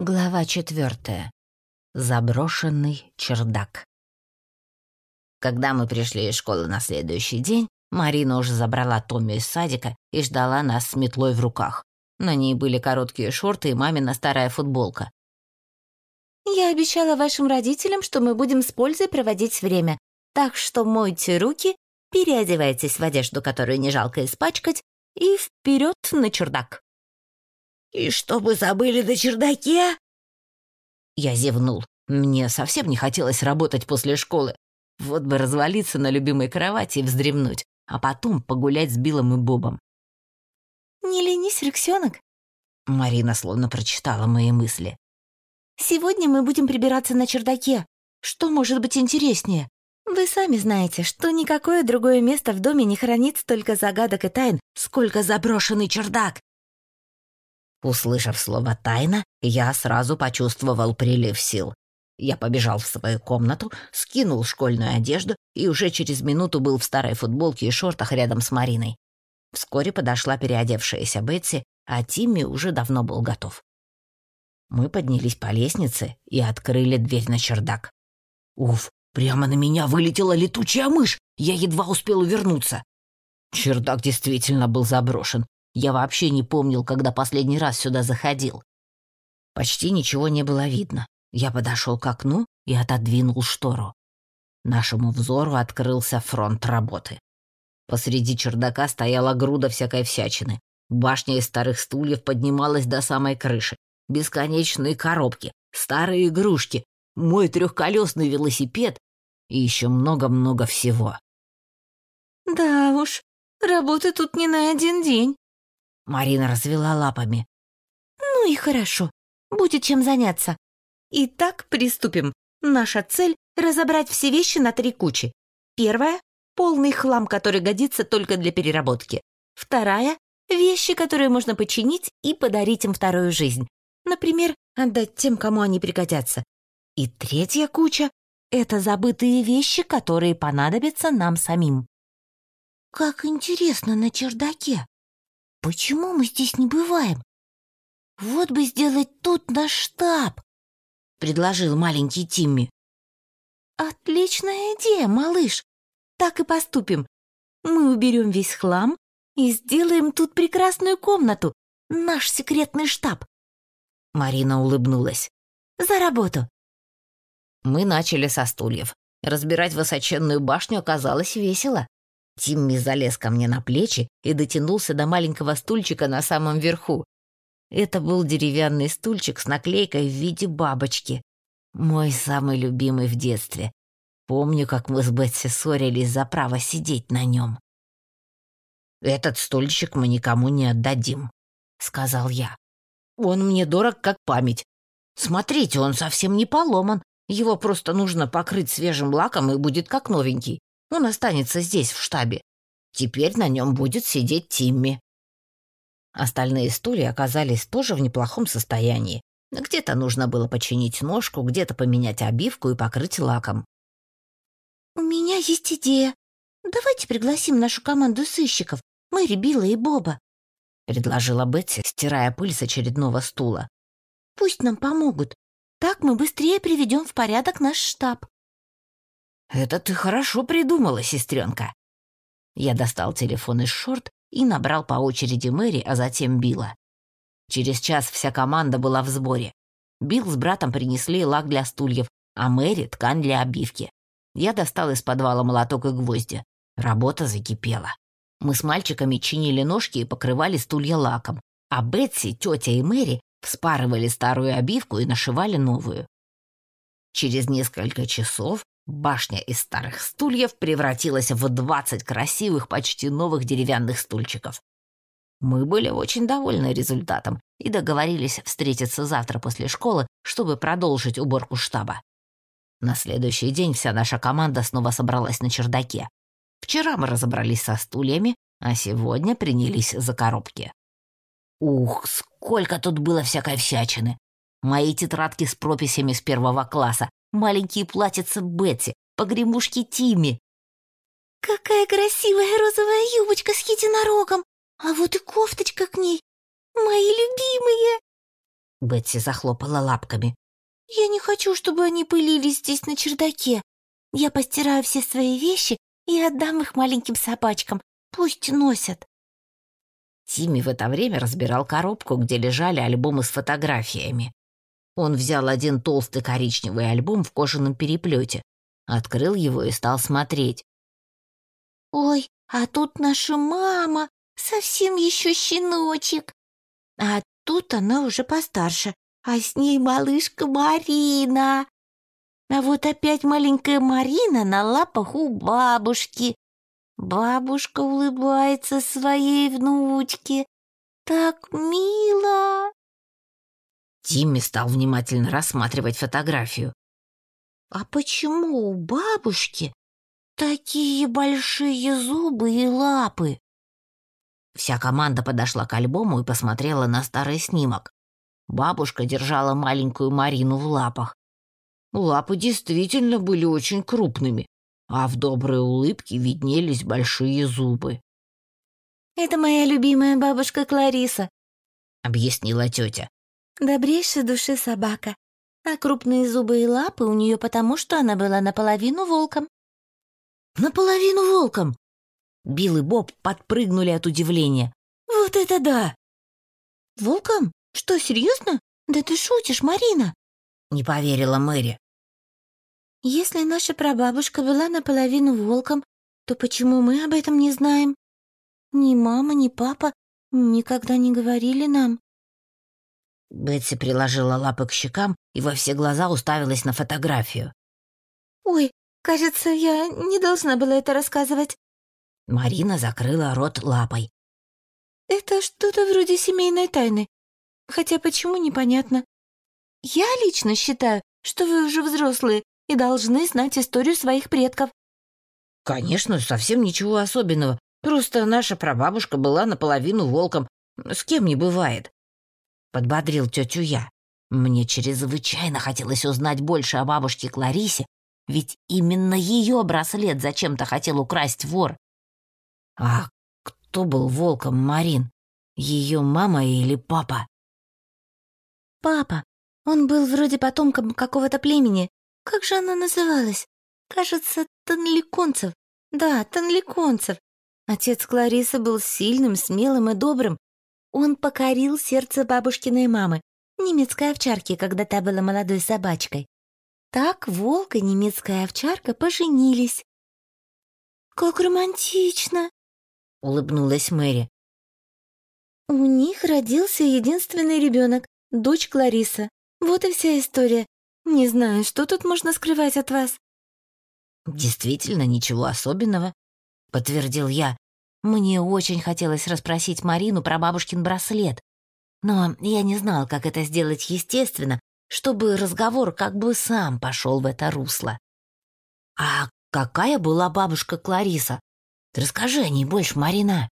Глава четвертая. Заброшенный чердак. Когда мы пришли из школы на следующий день, Марина уже забрала Томми из садика и ждала нас с метлой в руках. На ней были короткие шорты и мамина старая футболка. «Я обещала вашим родителям, что мы будем с пользой проводить время, так что мойте руки, переодевайтесь в одежду, которую не жалко испачкать, и вперед на чердак». «И чтобы забыли до чердаке?» Я зевнул. Мне совсем не хотелось работать после школы. Вот бы развалиться на любимой кровати и вздремнуть, а потом погулять с Биллом и Бобом. «Не ленись, Рексенок!» Марина словно прочитала мои мысли. «Сегодня мы будем прибираться на чердаке. Что может быть интереснее? Вы сами знаете, что никакое другое место в доме не хранит столько загадок и тайн, сколько заброшенный чердак. Услышав слово «тайна», я сразу почувствовал прилив сил. Я побежал в свою комнату, скинул школьную одежду и уже через минуту был в старой футболке и шортах рядом с Мариной. Вскоре подошла переодевшаяся Бетси, а Тимми уже давно был готов. Мы поднялись по лестнице и открыли дверь на чердак. Уф, прямо на меня вылетела летучая мышь, я едва успел увернуться. Чердак действительно был заброшен, я вообще не помнил, когда последний раз сюда заходил. Почти ничего не было видно. Я подошел к окну и отодвинул штору. Нашему взору открылся фронт работы. Посреди чердака стояла груда всякой всячины. Башня из старых стульев поднималась до самой крыши. Бесконечные коробки, старые игрушки, мой трехколесный велосипед и еще много-много всего. «Да уж, работы тут не на один день», Марина развела лапами. «Ну и хорошо. Будет чем заняться. Итак, приступим. Наша цель — разобрать все вещи на три кучи. Первая — полный хлам, который годится только для переработки. Вторая — вещи, которые можно починить и подарить им вторую жизнь. Например, отдать тем, кому они пригодятся. И третья куча — это забытые вещи, которые понадобятся нам самим. «Как интересно на чердаке!» Почему мы здесь не бываем? Вот бы сделать тут наш штаб, предложил маленький Тимми. Отличная идея, малыш. Так и поступим. Мы уберем весь хлам и сделаем тут прекрасную комнату, наш секретный штаб. Марина улыбнулась. За работу. Мы начали со стульев. Разбирать высоченную башню оказалось весело. Тимми залез ко мне на плечи и дотянулся до маленького стульчика на самом верху. Это был деревянный стульчик с наклейкой в виде бабочки. Мой самый любимый в детстве. Помню, как мы с Бетси ссорились за право сидеть на нем. «Этот стульчик мы никому не отдадим», — сказал я. «Он мне дорог, как память. Смотрите, он совсем не поломан. Его просто нужно покрыть свежим лаком, и будет как новенький. Он останется здесь, в штабе. Теперь на нем будет сидеть Тимми. Остальные стулья оказались тоже в неплохом состоянии. Где-то нужно было починить ножку, где-то поменять обивку и покрыть лаком. «У меня есть идея. Давайте пригласим нашу команду сыщиков, Мэри, Билла и Боба», — предложила Бетси, стирая пыль с очередного стула. «Пусть нам помогут. Так мы быстрее приведем в порядок наш штаб». «Это ты хорошо придумала, сестренка». Я достал телефон из шорт и набрал по очереди Мэри, а затем Билла. Через час вся команда была в сборе. Билл с братом принесли лак для стульев, а Мэри — ткань для обивки. Я достал из подвала молоток и гвозди. Работа закипела. Мы с мальчиками чинили ножки и покрывали стулья лаком, а Бетси, тетя и Мэри вспарывали старую обивку и нашивали новую. Через несколько часов Башня из старых стульев превратилась в двадцать красивых, почти новых деревянных стульчиков. Мы были очень довольны результатом и договорились встретиться завтра после школы, чтобы продолжить уборку штаба. На следующий день вся наша команда снова собралась на чердаке. Вчера мы разобрались со стульями, а сегодня принялись за коробки. Ух, сколько тут было всякой всячины! Мои тетрадки с прописями с первого класса, маленькие платьица Бетти, погремушки Тимми. «Какая красивая розовая юбочка с единорогом! А вот и кофточка к ней! Мои любимые!» Бетси захлопала лапками. «Я не хочу, чтобы они пылились здесь на чердаке. Я постираю все свои вещи и отдам их маленьким собачкам. Пусть носят». Тимми в это время разбирал коробку, где лежали альбомы с фотографиями. Он взял один толстый коричневый альбом в кожаном переплете, открыл его и стал смотреть. «Ой, а тут наша мама, совсем еще щеночек. А тут она уже постарше, а с ней малышка Марина. А вот опять маленькая Марина на лапах у бабушки. Бабушка улыбается своей внучке. Так мило. Тимми стал внимательно рассматривать фотографию. А почему у бабушки такие большие зубы и лапы? Вся команда подошла к альбому и посмотрела на старый снимок. Бабушка держала маленькую Марину в лапах. Лапы действительно были очень крупными, а в доброй улыбке виднелись большие зубы. «Это моя любимая бабушка Клариса», — объяснила тетя. «Добрейшей души собака, а крупные зубы и лапы у нее потому, что она была наполовину волком». «Наполовину волком!» Билл и Боб подпрыгнули от удивления. «Вот это да!» «Волком? Что, серьезно? Да ты шутишь, Марина!» Не поверила Мэри. Если наша прабабушка была наполовину волком, то почему мы об этом не знаем? Ни мама, ни папа никогда не говорили нам. Бетси приложила лапы к щекам и во все глаза уставилась на фотографию. «Ой, кажется, я не должна была это рассказывать». Марина закрыла рот лапой. «Это что-то вроде семейной тайны. Хотя почему, непонятно. Я лично считаю, что вы уже взрослые и должны знать историю своих предков. Конечно, совсем ничего особенного. Просто наша прабабушка была наполовину волком. С кем не бывает. Подбодрил тетю я. Мне чрезвычайно хотелось узнать больше о бабушке Кларисе, ведь именно ее браслет зачем-то хотел украсть вор. А кто был волком Марин? Ее мама или папа? Папа. Он был вроде потомком какого-то племени. Как же оно называлось? Кажется, Танликонцев. Да, Танликонцев. Отец Кларисы был сильным, смелым и добрым. Он покорил сердце бабушкиной мамы, немецкой овчарки, когда та была молодой собачкой. Так волк и немецкая овчарка поженились. «Как романтично!» — улыбнулась Мэри. У них родился единственный ребенок, дочь Клариса. Вот и вся история. Не знаю, что тут можно скрывать от вас. Действительно, ничего особенного, подтвердил я. Мне очень хотелось расспросить Марину про бабушкин браслет, но я не знал, как это сделать естественно, чтобы разговор как бы сам пошел в это русло. А какая была бабушка Клариса? Расскажи о ней больше, Марина.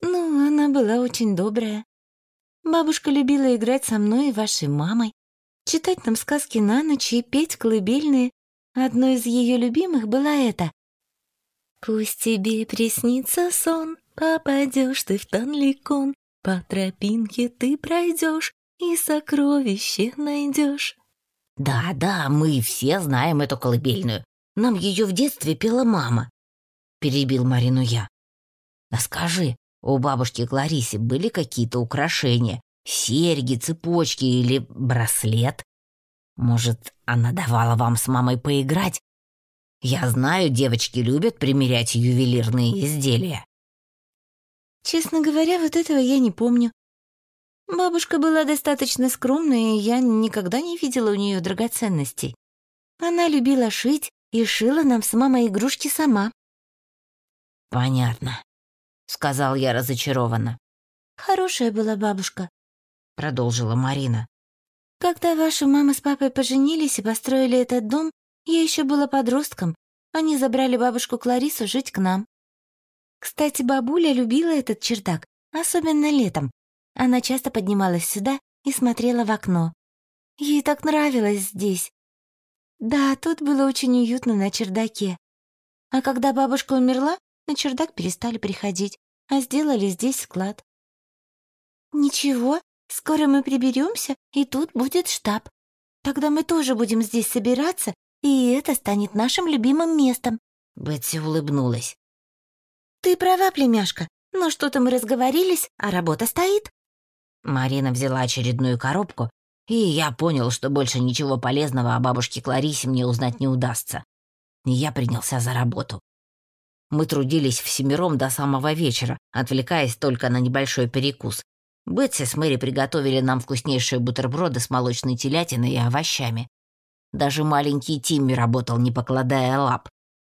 Ну, она была очень добрая. Бабушка любила играть со мной и вашей мамой, читать нам сказки на ночь и петь колыбельные. Одной из ее любимых была эта. «Пусть тебе приснится сон, попадешь ты в Танликон, по тропинке ты пройдешь и сокровище найдешь». «Да, да, мы все знаем эту колыбельную. Нам ее в детстве пела мама», — перебил Марину я. «А скажи, у бабушки Кларисы были какие-то украшения? Серьги, цепочки или браслет? Может, она давала вам с мамой поиграть? Я знаю, девочки любят примерять ювелирные изделия. Честно говоря, вот этого я не помню. Бабушка была достаточно скромная, и я никогда не видела у нее драгоценностей. Она любила шить и шила нам с мамой игрушки сама. Понятно сказал я разочарованно. Хорошая была бабушка, продолжила Марина. Когда ваша мама с папой поженились и построили этот дом, я еще была подростком. Они забрали бабушку Кларису жить к нам. Кстати, бабуля любила этот чердак, особенно летом. Она часто поднималась сюда и смотрела в окно. Ей так нравилось здесь. Да, тут было очень уютно на чердаке. А когда бабушка умерла, на чердак перестали приходить, а сделали здесь склад. Ничего, Скоро мы приберемся, и тут будет штаб. Тогда мы тоже будем здесь собираться, и это станет нашим любимым местом». Бетси улыбнулась. «Ты права, племяшка, но что-то мы разговорились, а работа стоит». Марина взяла очередную коробку, и я понял, что больше ничего полезного о бабушке Кларисе мне узнать не удастся. И я принялся за работу. Мы трудились всемиром до самого вечера, отвлекаясь только на небольшой перекус. Бетси с Мэри приготовили нам вкуснейшие бутерброды с молочной телятиной и овощами. Даже маленький Тимми работал, не покладая лап.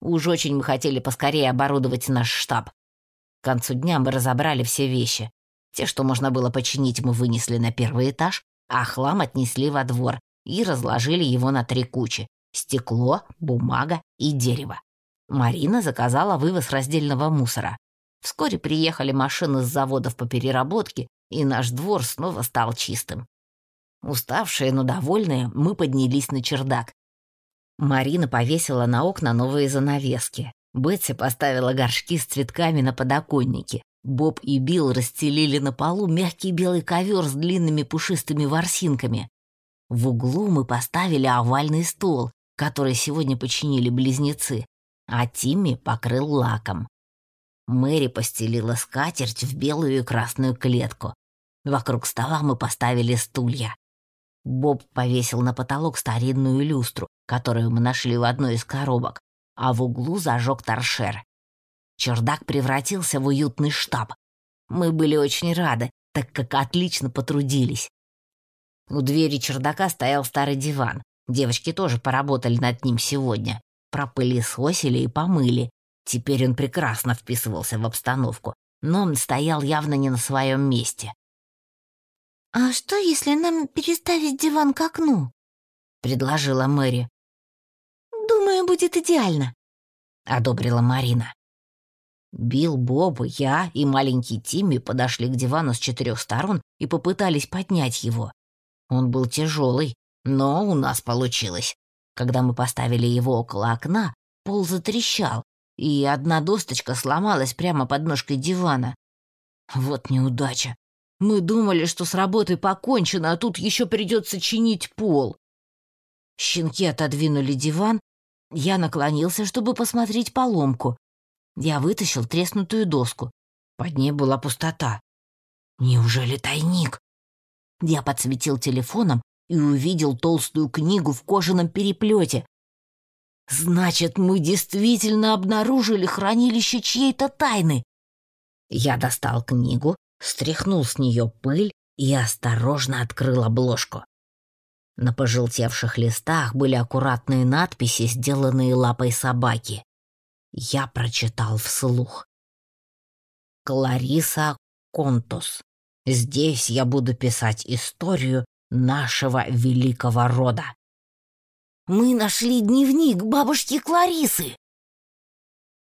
Уж очень мы хотели поскорее оборудовать наш штаб. К концу дня мы разобрали все вещи. Те, что можно было починить, мы вынесли на первый этаж, а хлам отнесли во двор и разложили его на три кучи — стекло, бумага и дерево. Марина заказала вывоз раздельного мусора. Вскоре приехали машины с заводов по переработке, и наш двор снова стал чистым. Уставшие, но довольные, мы поднялись на чердак. Марина повесила на окна новые занавески. Бетси поставила горшки с цветками на подоконнике. Боб и Билл расстелили на полу мягкий белый ковер с длинными пушистыми ворсинками. В углу мы поставили овальный стол, который сегодня починили близнецы а Тимми покрыл лаком. Мэри постелила скатерть в белую и красную клетку. Вокруг стола мы поставили стулья. Боб повесил на потолок старинную люстру, которую мы нашли в одной из коробок, а в углу зажег торшер. Чердак превратился в уютный штаб. Мы были очень рады, так как отлично потрудились. У двери чердака стоял старый диван. Девочки тоже поработали над ним сегодня пропылесосили и помыли. Теперь он прекрасно вписывался в обстановку, но он стоял явно не на своем месте. «А что, если нам переставить диван к окну?» — предложила Мэри. «Думаю, будет идеально», — одобрила Марина. Билл, Боб, я и маленький Тимми подошли к дивану с четырех сторон и попытались поднять его. Он был тяжелый, но у нас получилось. Когда мы поставили его около окна, пол затрещал, и одна досточка сломалась прямо под ножкой дивана. Вот неудача. Мы думали, что с работой покончено, а тут еще придется чинить пол. Щенки отодвинули диван. Я наклонился, чтобы посмотреть поломку. Я вытащил треснутую доску. Под ней была пустота. Неужели тайник? Я подсветил телефоном и увидел толстую книгу в кожаном переплете. Значит, мы действительно обнаружили хранилище чьей-то тайны. Я достал книгу, стряхнул с нее пыль и осторожно открыл обложку. На пожелтевших листах были аккуратные надписи, сделанные лапой собаки. Я прочитал вслух. Клариса Контус. Здесь я буду писать историю нашего великого рода. «Мы нашли дневник бабушки Кларисы!»